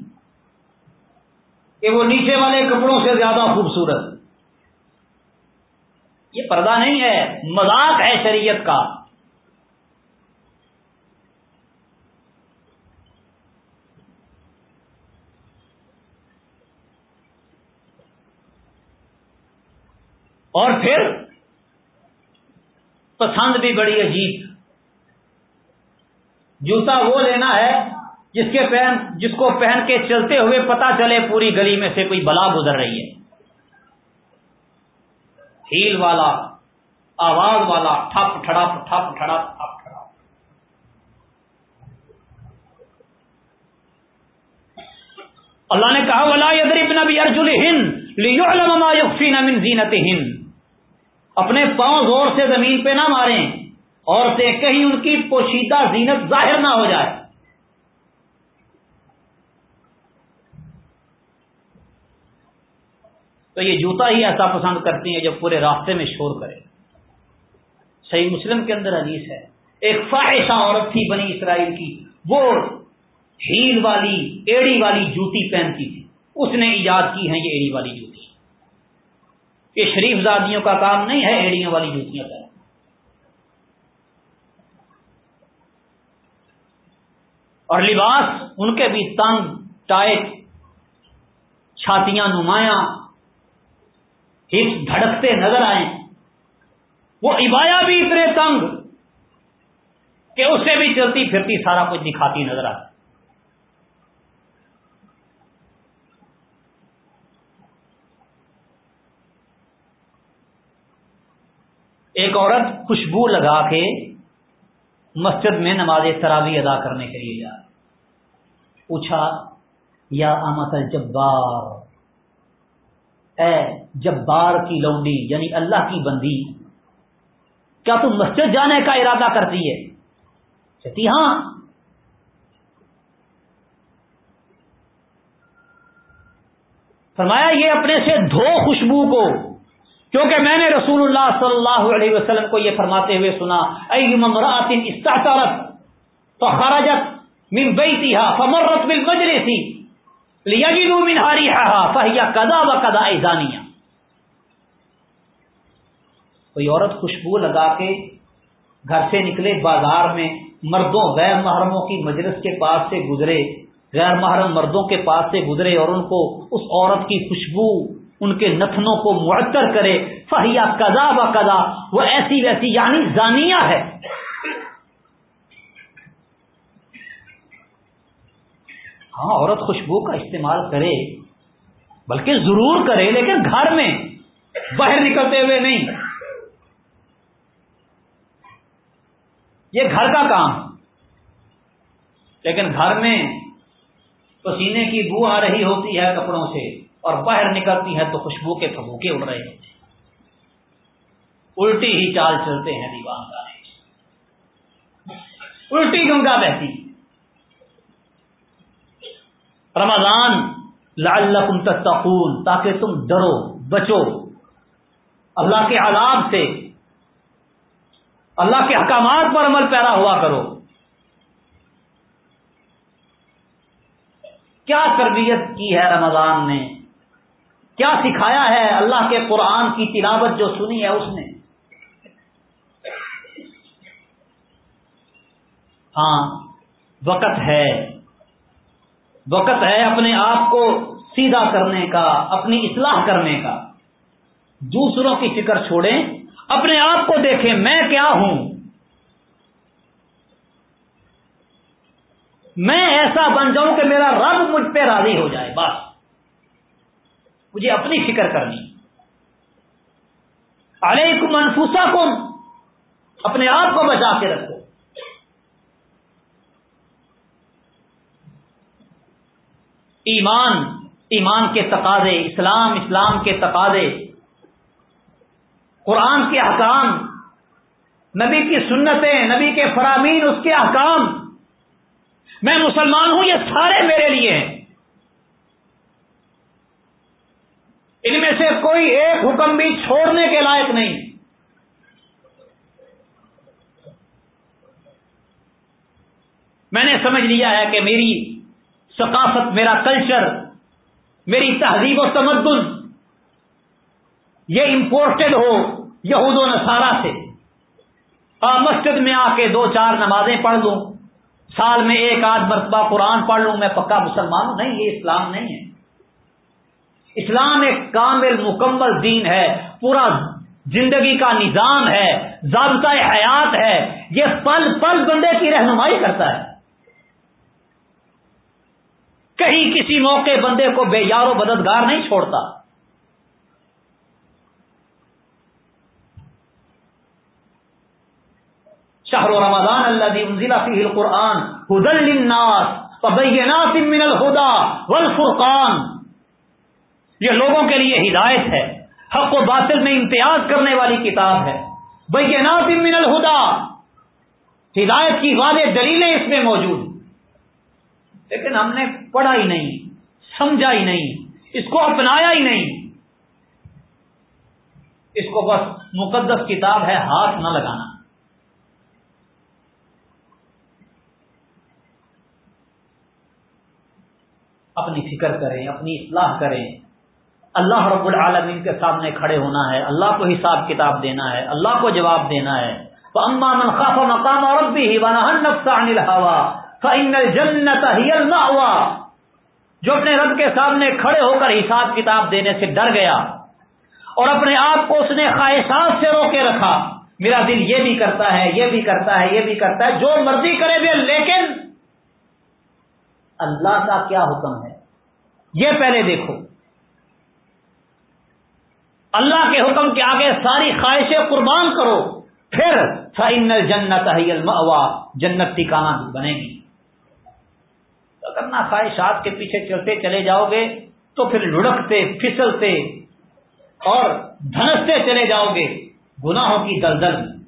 کہ وہ نیچے والے کپڑوں سے زیادہ خوبصورت۔ یہ پردہ نہیں ہے، مذاق ہے شریعت کا۔ اور پھر پسند بھی بڑی عجیب۔ جوتا وہ لینا ہے جس کے پہن جس کو پہن کے چلتے ہوئے پتا چلے پوری گلی میں سے کوئی بلا گزر رہی ہے۔ ہیل والا، آواز والا، ٹھپ ٹھڑپ ٹھپ ٹھڑپ ٹھپ ٹھڑپ۔ اللہ نے کہا، ولا یدرب نبی ارجل ہند لیو من ہند اپنے پاؤں زور سے زمین پہ نہ ماریں اور کہیں ان کی پوشیدہ زینت ظاہر نہ ہو جائے۔ تو یہ جوتا ہی ایسا پسند کرتی ہیں جو پورے راستے میں شور کرے۔ صحیح مسلم کے اندر حدیث ہے، ایک فاحشہ عورت تھی بنی اسرائیل کی، وہ ہیل والی، ایڑی والی جوتی پہنتی تھی۔ اس نے ایجاد کی ہے یہ ایڑی والی جوتی۔ یہ شریف زادیوں کا کام نہیں ہے ایڑیوں والی جوتیاں کا اور لباس ان کے بھی تنگ، ٹائٹ، چھاتیاں نمایاں، ہپس دھڑکتے نظر آئے وہ عبایا بھی اتنے تنگ کہ اس سے بھی چلتی پھرتی سارا کچھ دکھاتی نظر آتی۔ ایک عورت خوشبو لگا کے مسجد میں نماز تراوی ادا کرنے کے لیے جا پوچھا، یا امت الجبار، اے جبار کی لونڈی یعنی اللہ کی بندی، کیا تم مسجد جانے کا ارادہ کرتی ہے؟ کہتی ہاں۔ فرمایا، یہ اپنے سے دھو خوشبو کو کیونکہ میں نے رسول اللہ صلی اللہ علیہ وسلم کو یہ فرماتے ہوئے سنا استعارت تو من بیتها فمرت بالمجلس ليجدوا منها ريحها فهي كذا وكذا ایزانیہ کوئی عورت خوشبو لگا کے گھر سے نکلے، بازار میں مردوں، غیر محرموں کی مجلس کے پاس سے گزرے، غیر محرم مردوں کے پاس سے گزرے اور ان کو اس عورت کی خوشبو ان کے نتنوں کو معطر کرے فہیا کدا و کدا وہ ایسی ویسی یعنی زانیہ ہے۔ ہاں عورت خوشبو کا استعمال کرے، بلکہ ضرور کرے، لیکن گھر میں، باہر نکلتے ہوئے نہیں۔ یہ گھر کا کام۔ لیکن گھر میں پسینے کی بو آ رہی ہوتی ہے کپڑوں سے۔ اور باہر نکلتی ہے تو خوشبو کے پھبوکے اڑ رہے ہوتے ہیں۔ الٹی ہی چال چلتے ہیں دیوان کا۔ الٹی گنگا بہتی؟ رمضان، لعلکم تتقون، تاکہ تم ڈرو، بچو۔ اللہ کے عذاب سے، اللہ کے احکامات پر عمل پیرا ہوا کرو۔ کیا تربیت کی ہے رمضان نے؟ کیا سکھایا ہے اللہ کے قرآن کی تلاوت جو سنی ہے اس نے؟ ہاں وقت ہے۔ وقت ہے اپنے آپ کو سیدھا کرنے کا، اپنی اصلاح کرنے کا۔ دوسروں کی فکر چھوڑیں، اپنے آپ کو دیکھیں، میں کیا ہوں؟ میں ایسا بن جاؤں کہ میرا رب مجھ پہ راضی ہو جائے، بس۔ مجھے اپنی فکر کرنی علیکم انفسکم، اپنے آپ کو بچا کے رکھو۔ ایمان ایمان کے تقاضے، اسلام اسلام کے تقاضے۔ قرآن کے احکام، نبی کی سنتیں، نبی کے فرامین، اس کے احکام۔ میں مسلمان ہوں، یہ سارے میرے لیے ہیں۔ ان میں سے کوئی ایک حکم بھی چھوڑنے کے لائق نہیں۔ میں نے سمجھ لیا ہے کہ میری ثقافت، میرا کلچر میری تہذیب و تمدن، یہ امپورٹڈ ہو یہود و نصارہ سے۔ مسجد میں آ کے دو چار نمازیں پڑھ لوں، سال میں ایک آدھ مرتبہ قرآن پڑھ لوں، میں پکا مسلمان ہوں۔ نہیں، یہ اسلام نہیں ہے۔ اسلام ایک کامل مکمل دین ہے، پورا زندگی کا نظام ہے ضابطۂ حیات ہے، یہ پل پل بندے کی رہنمائی کرتا ہے۔ کہیں کسی موقع بندے کو بے یار و بددگار نہیں چھوڑتا۔ شہر رمضان اللہ انزل فیہ القرآن ہدل للناس وبینات من الہدا والفرقان۔ یہ لوگوں کے لیے ہدایت ہے، حق و باطل میں امتیاز کرنے والی کتاب ہے۔ بینات من الہدا، ہدایت کی واضح دلیلیں اس میں موجود لیکن ہم نے پڑھا ہی نہیں، سمجھا ہی نہیں، اس کو اپنایا ہی نہیں۔ اس کو بس مقدس کتاب ہے، ہاتھ نہ لگانا۔ اپنی فکر کریں، اپنی اصلاح کریں۔ اللہ رب العالمین کے سامنے کھڑے ہونا ہے، اللہ کو حساب کتاب دینا ہے، اللہ کو جواب دینا ہے۔ تو اما من خاف مقام اور جنت ہوا جو اپنے رب کے سامنے کھڑے ہو کر حساب کتاب دینے سے ڈر گیا اور اپنے آپ کو اس نے خواہشات سے روکے رکھا، میرا دل یہ بھی کرتا ہے، یہ بھی کرتا ہے، یہ بھی کرتا ہے، جو مرضی کرے بھی، لیکن اللہ کا کیا حکم ہے؟ یہ پہلے دیکھو۔ اللہ کے حکم کے آگے ساری خواہشیں قربان کرو، پھر فائنل جنت جنت ٹھکانا بنے گی۔ کرنا خواہشات کے پیچھے چلتے چلے جاؤ گے، تو پھر لڑکتے، پھسلتے اور دھنستے چلے جاؤ گے۔ گناہوں کی دلدل۔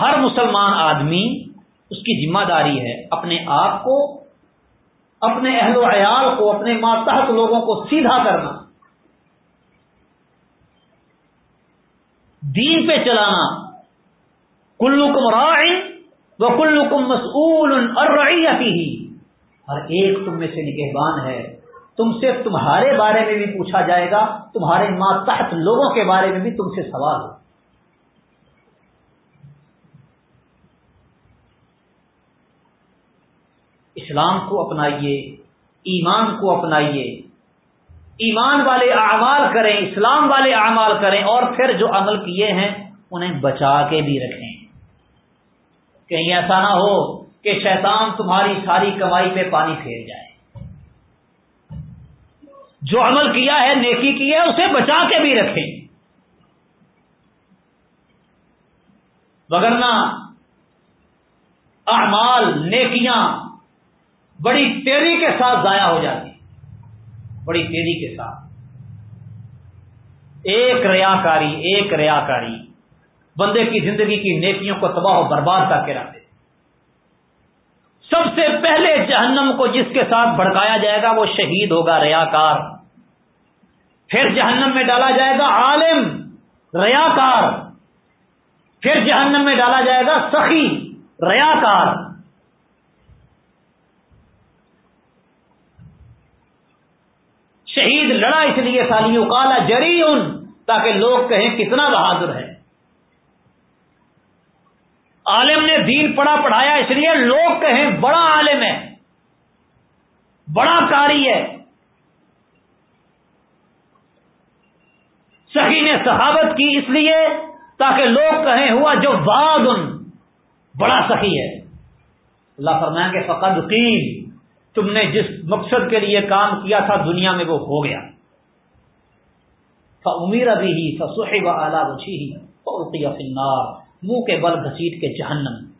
ہر مسلمان آدمی اس کی ذمہ داری ہے اپنے آپ کو اپنے اہل و عیال کو، اپنے ماتحت لوگوں کو سیدھا کرنا۔ دین پہ چلانا۔ کلکم رائے وہ کلکم مسعول اور ہی ہر ایک تم میں سے نگہبان ہے۔ تم سے تمہارے بارے میں بھی پوچھا جائے گا، تمہارے ماتحت لوگوں کے بارے میں بھی تم سے سوال ہو۔ اسلام کو اپنائیے، ایمان کو اپنائیے۔ ایمان والے اعمال کریں، اسلام والے اعمال کریں اور پھر جو عمل کیے ہیں، انہیں بچا کے بھی رکھیں۔ کہیں ایسا نہ ہو کہ شیطان تمہاری ساری کمائی پہ پانی پھیر جائے۔ جو عمل کیا ہے، نیکی کی ہے، اسے بچا کے بھی رکھیں۔ وگرنہ اعمال، نیکیاں بڑی تیزی کے ساتھ ضائع ہو جاتی بڑی تیزی کے ساتھ۔ ایک ریاکاری ایک ریاکاری۔ بندے کی زندگی کی نیکیوں کو تباہ و برباد کر کے رکھتے سب سے پہلے جہنم کو جس کے ساتھ بھڑکایا جائے گا، وہ شہید ہوگا، ریاکار۔ پھر جہنم میں ڈالا جائے گا عالم، ریاکار۔ پھر جہنم میں ڈالا جائے گا سخی، ریاکار شہید لڑا اس لیے سالیوں کالا جری ان تاکہ لوگ کہیں کتنا بہادر ہے عالم نے دین پڑھا پڑھایا، اس لیے لوگ کہیں بڑا عالم ہے بڑا کاری ہے۔ سہی نے صحابت کی اس لیے، تاکہ لوگ کہیں ہوا جو واد ان بڑا سخی ہے۔ اللہ فرمائیں کہ فقط قیل۔ تم نے جس مقصد کے لیے کام کیا تھا دنیا میں وہ ہو گیا۔ امیر ابھی ہی فصحب اعلیٰ بچی ہی فنار منہ کے بل گھسیٹ کے جہنم۔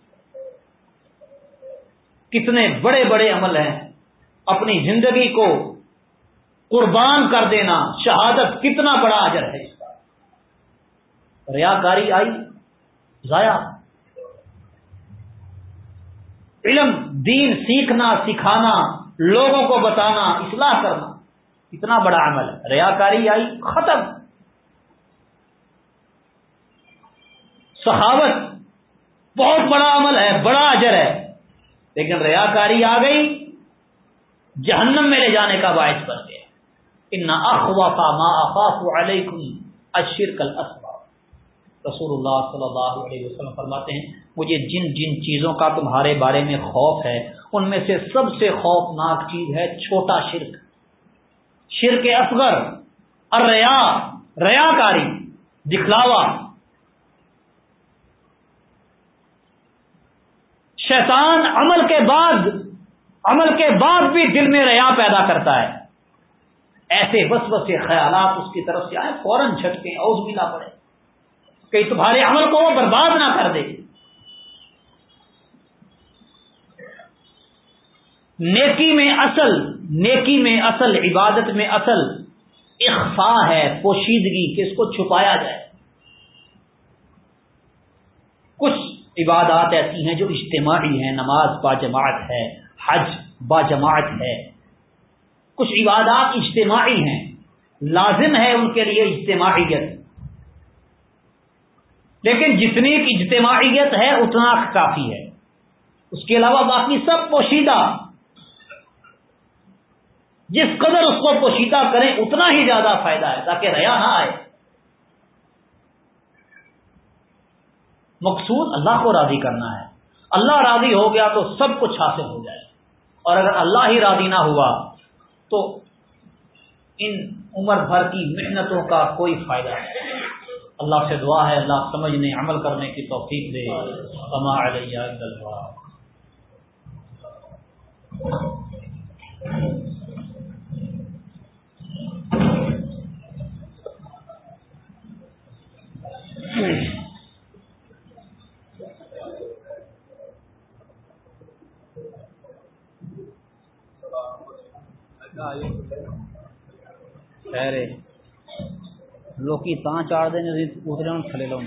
کتنے بڑے بڑے عمل ہیں۔ اپنی زندگی کو قربان کر دینا شہادت کتنا بڑا اجر ہے۔ اس کا ریاکاری آئی، ضائع۔ علم دین سیکھنا، سکھانا، لوگوں کو بتانا، اصلاح کرنا۔ اتنا بڑا عمل ہے۔ ریاکاری آئی، ختم۔ سخاوت بہت بڑا عمل ہے، بڑا اجر ہے۔ لیکن ریاکاری آ گئی، جہنم میں لے جانے کا باعث بن گیا۔ ان اخوا کا ما افاف علیکم اشرک الاسباب رسول اللہ صلی اللہ علیہ وسلم فرماتے ہیں، مجھے جن جن چیزوں کا تمہارے بارے میں خوف ہے، ان میں سے سب سے خوفناک چیز ہے چھوٹا شرک۔ شرک اصغر اور ریا کاری دکھلاوا۔ شیطان عمل کے بعد، عمل کے بعد بھی دل میں ریا پیدا کرتا ہے۔ ایسے بس بس خیالات اس کی طرف سے آئے، فوراً جھٹکے اوز بھی نہ پڑے کہ تمہارے عمل کو وہ برباد نہ کر دے۔ نیکی میں اصل، نیکی میں اصل، عبادت میں اصل اخفا ہے، پوشیدگی، کہ اس کو چھپایا جائے۔ کچھ عبادات ایسی ہیں جو اجتماعی ہیں، نماز با جماعت ہے، حج با جماعت ہے۔ کچھ عبادات اجتماعی ہیں، لازم ہے ان کے لیے اجتماعیت۔ لیکن جتنی اجتماعیت ہے، اتنا کافی ہے۔ اس کے علاوہ باقی سب پوشیدہ۔ جس قدر اس کو پوشیدہ کریں، اتنا ہی زیادہ فائدہ ہے، تاکہ ریا نہ آئے۔ مقصود اللہ کو راضی کرنا ہے۔ اللہ راضی ہو گیا تو سب کچھ حاصل ہو جائے۔ اور اگر اللہ ہی راضی نہ ہوا، تو ان عمر بھر کی محنتوں کا کوئی فائدہ نہیں۔ اللہ سے دعا ہے اللہ سمجھنے عمل کرنے کی توفیق دے۔ کما علیہ خیر لوکی تا چاڑ دے دوسرے ہوں تھلے لاؤ